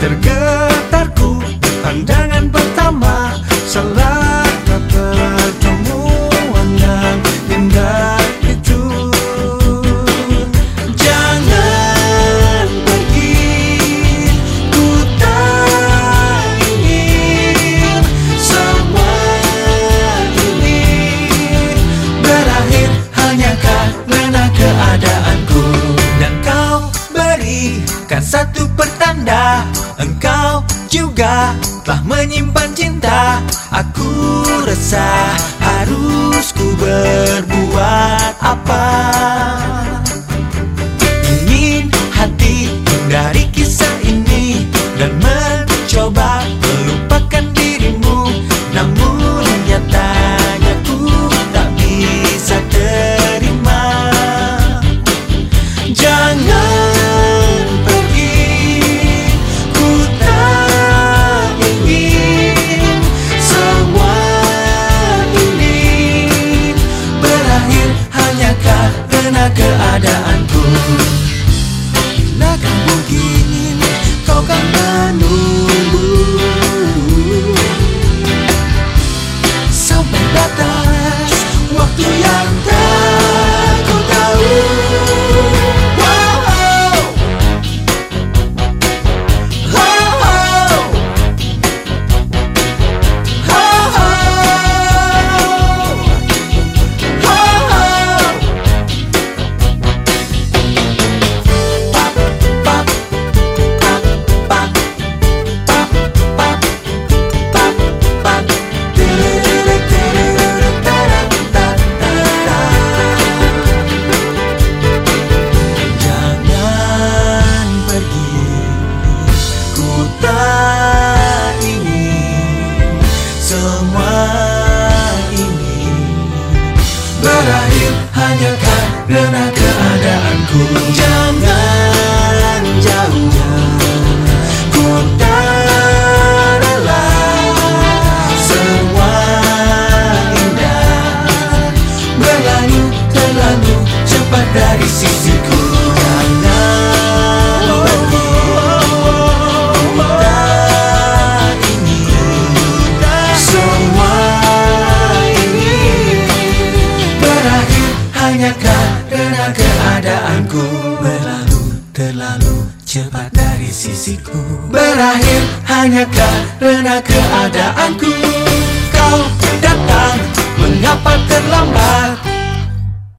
terca bukan satu pertanda Engkau juga telah menyimpan cinta. Aku resah Latas, waktu yang berakhir hanya karena keadaanku. Jangan jauh. terlalu cepat dari sisiku Berakhir hanya karena keadaanku Kau datang, mengapa terlambat?